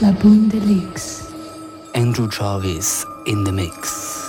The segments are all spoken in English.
La. Andrew Jervis in the mix.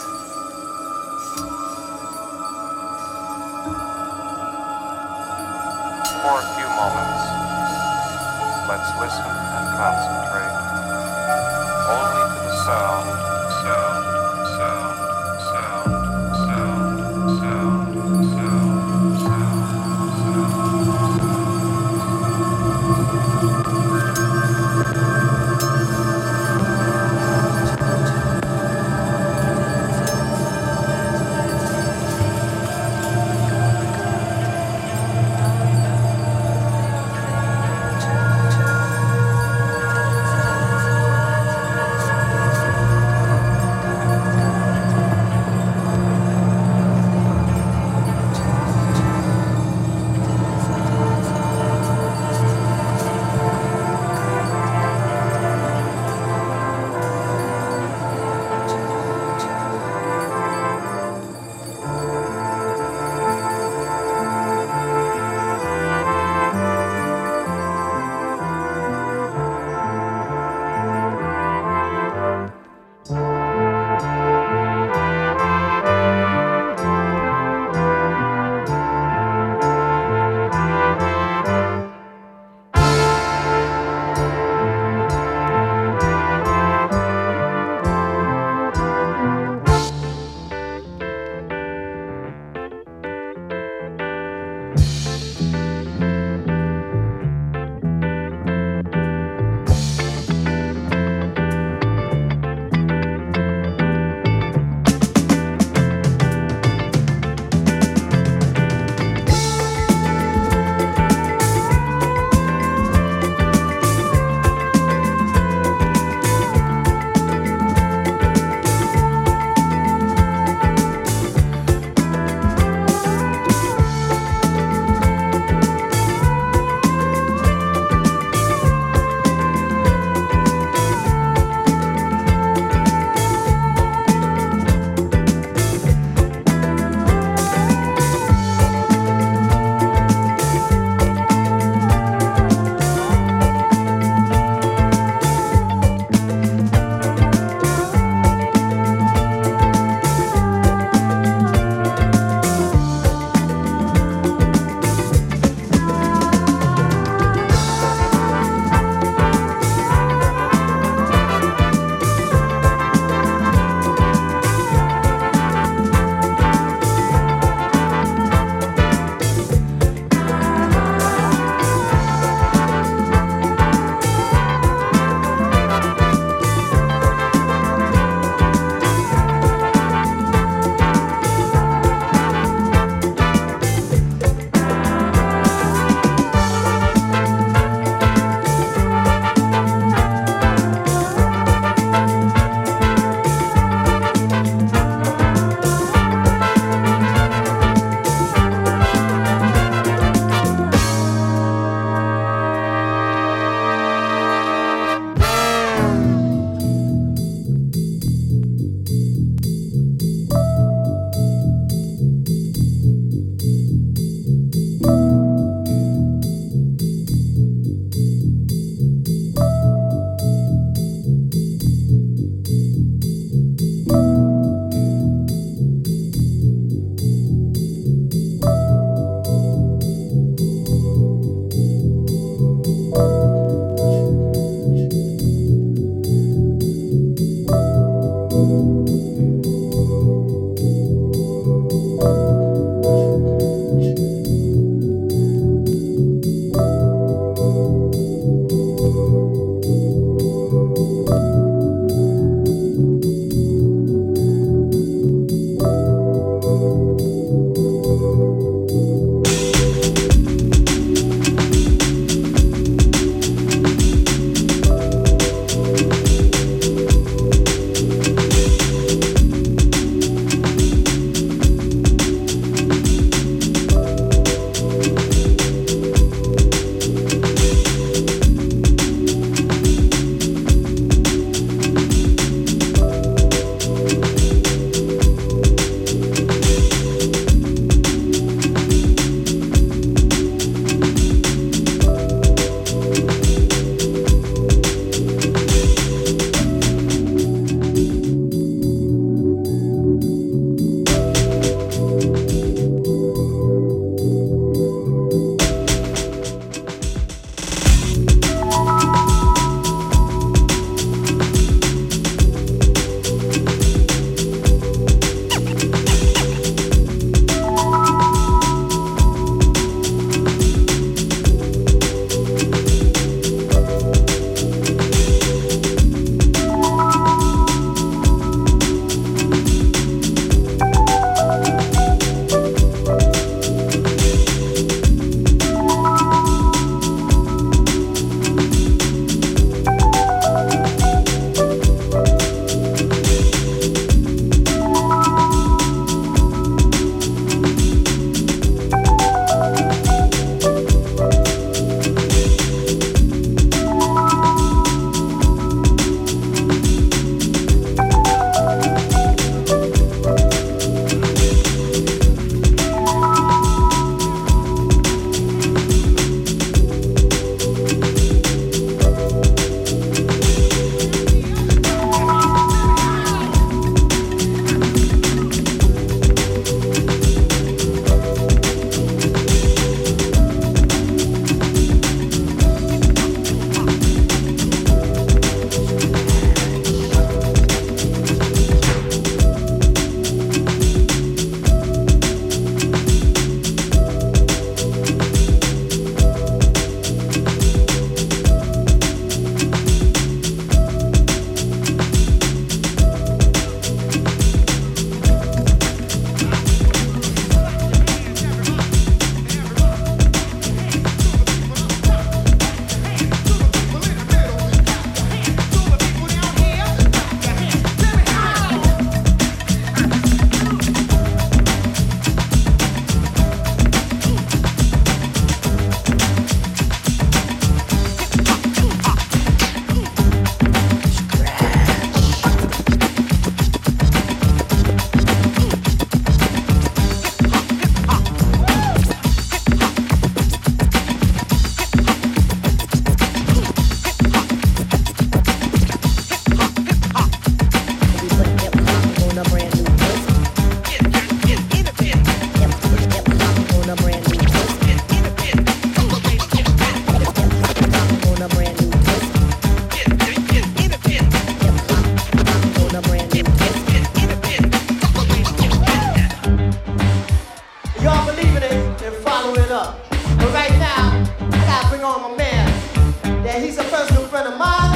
right now, I gotta bring on my man. That he's a personal friend of mine.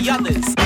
The others.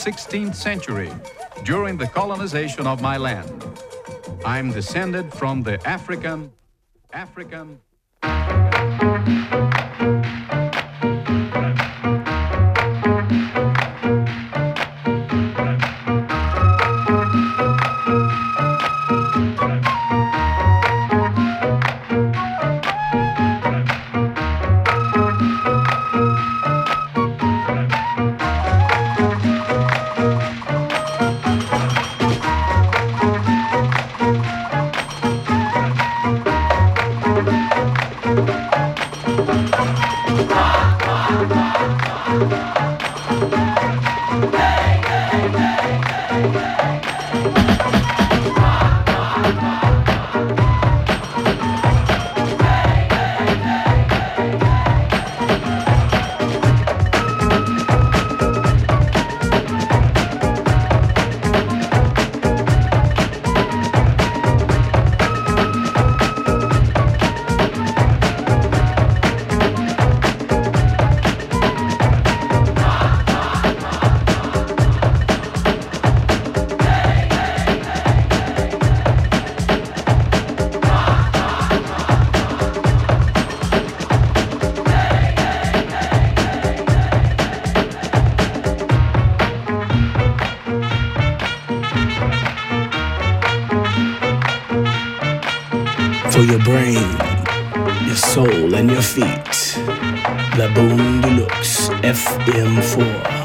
16th century during the colonization of my land. I'm descended from the African, African. Brain, your soul, and your feet. La Boum de Luxe FM4.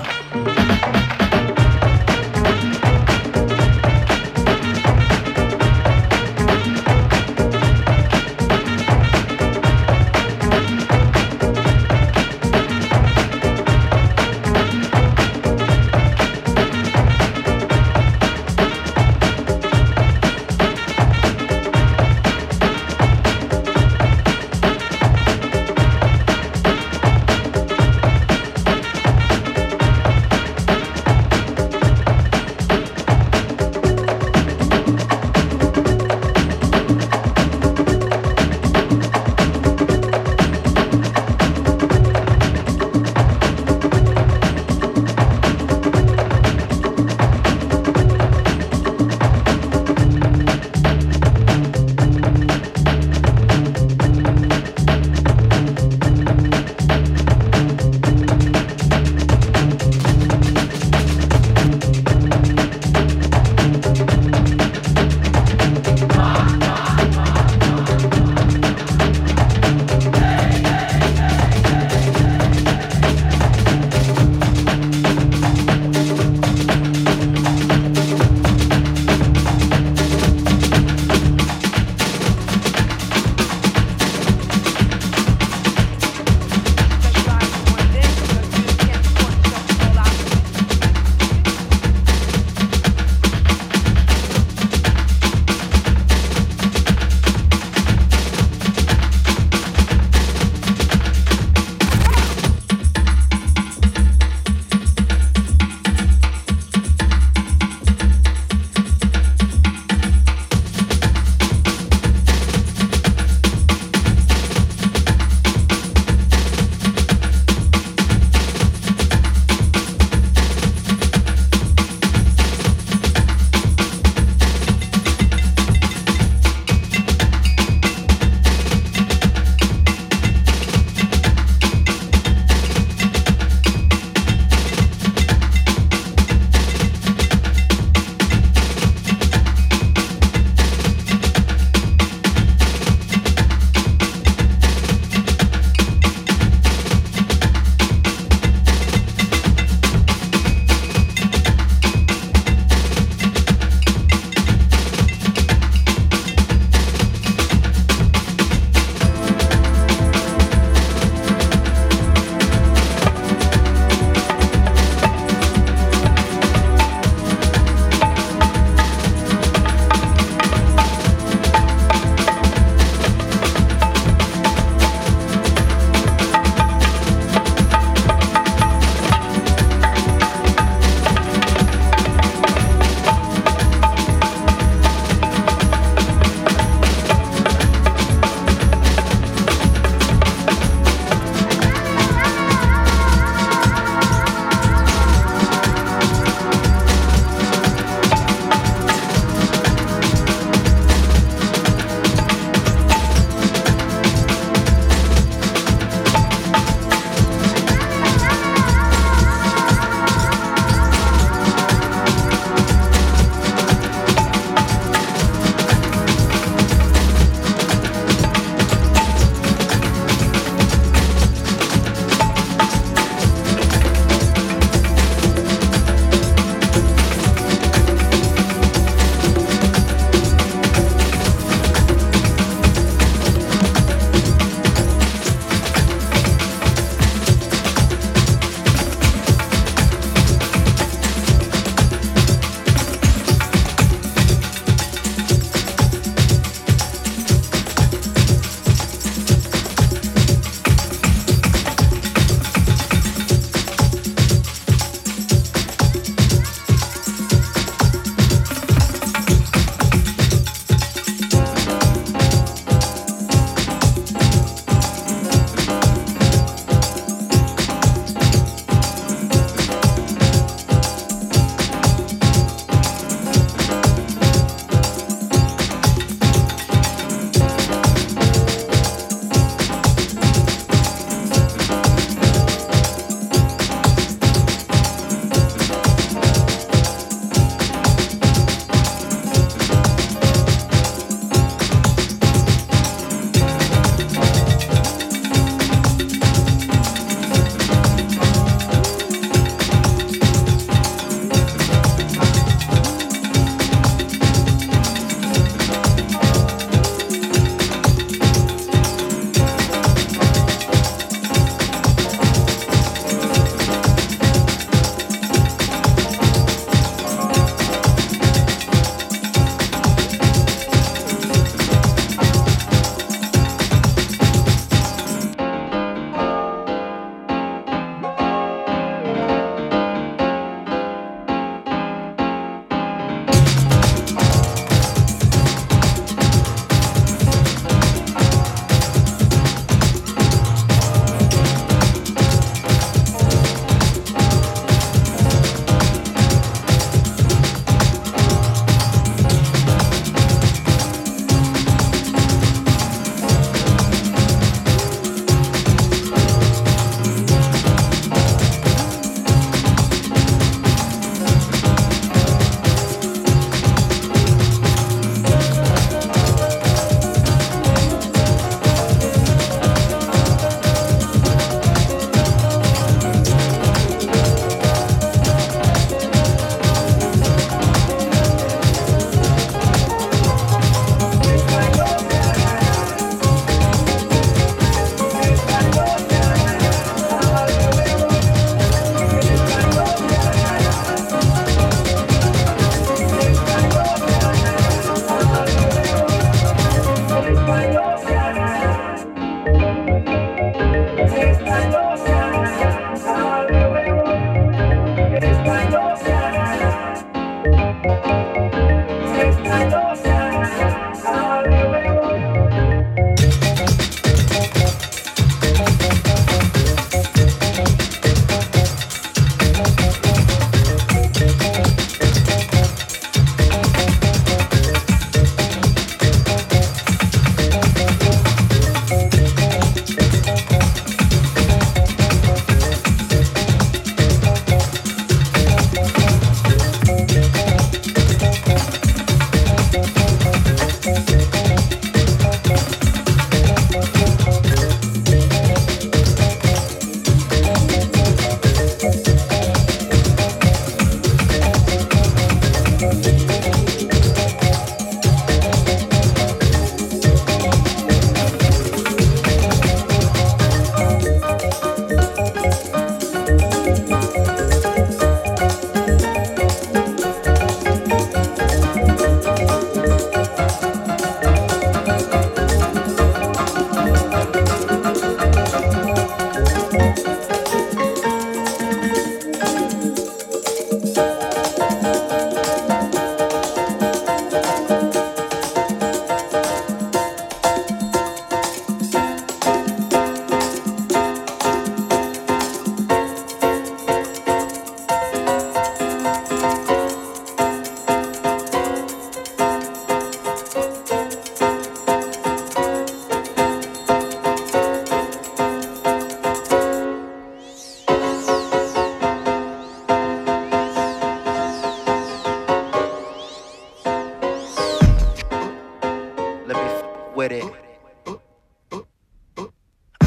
with it.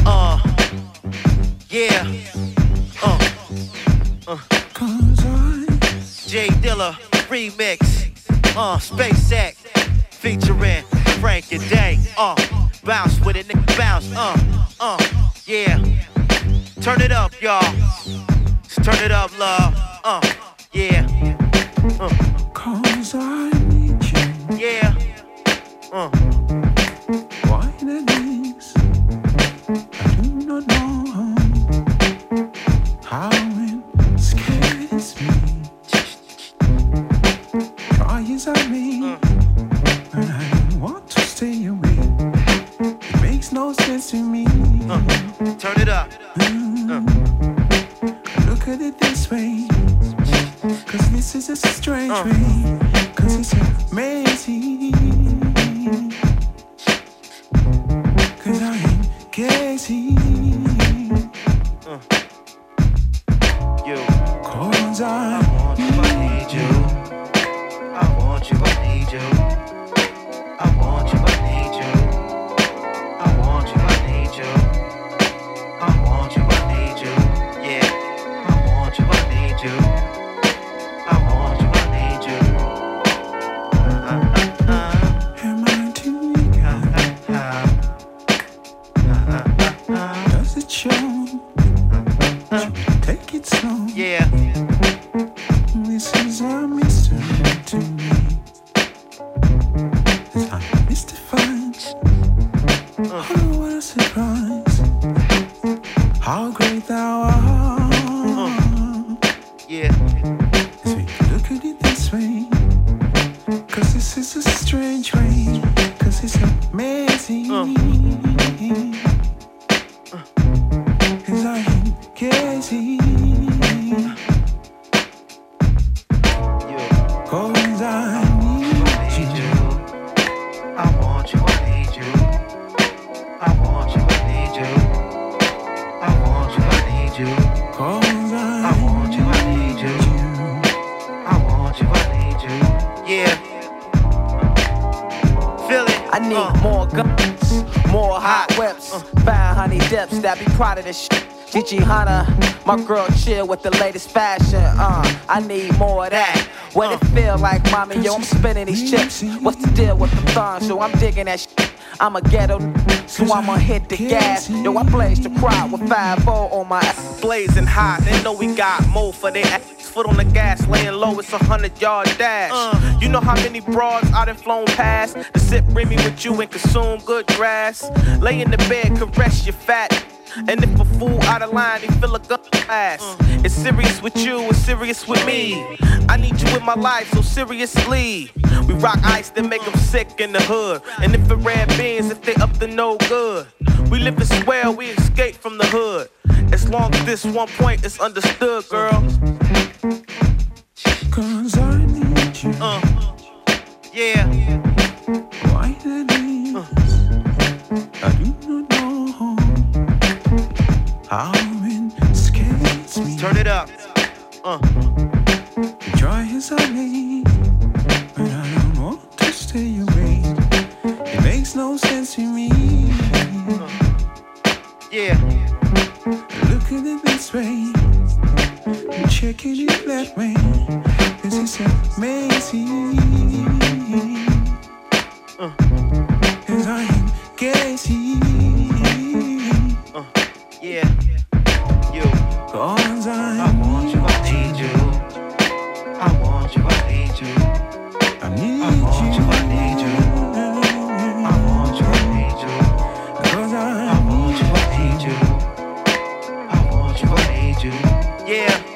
Uh, yeah. Uh, uh. J Dilla remix. Uh, SpaceX featuring Frank-N-Dank. Uh, bounce with it, nigga, bounce. Uh, uh, yeah. Turn it up, y'all. Just turn it up, love. Uh, yeah. Uh. Cause I need you. Yeah. Uh. Strange uh. way. Cause my girl chill with the latest fashion. Uh, I need more of that. What it feel like, mommy? Yo, I'm spinning these chips. What's the deal with the thongs? So I'm digging that shit. I'm a ghetto, so I'ma hit the gas. Yo, I blaze the crowd with 5 on my ass. Blazing hot, they know we got more for their ass. Foot on the gas, laying low, it's a hundred yard dash. You know how many broads I done flown past to sip Remy with you and consume good grass. Lay in the bed, caress your fat. And if a fool out of line, they feel a gun ass. It's serious with you, it's serious with me. I need you in my life, so seriously. We rock ice that make them sick in the hood. And if it red beans, if they up to no good. We live in swell, we escape from the hood. As long as this one point is understood, girl. Cause I need you. Uh, yeah. Yeah.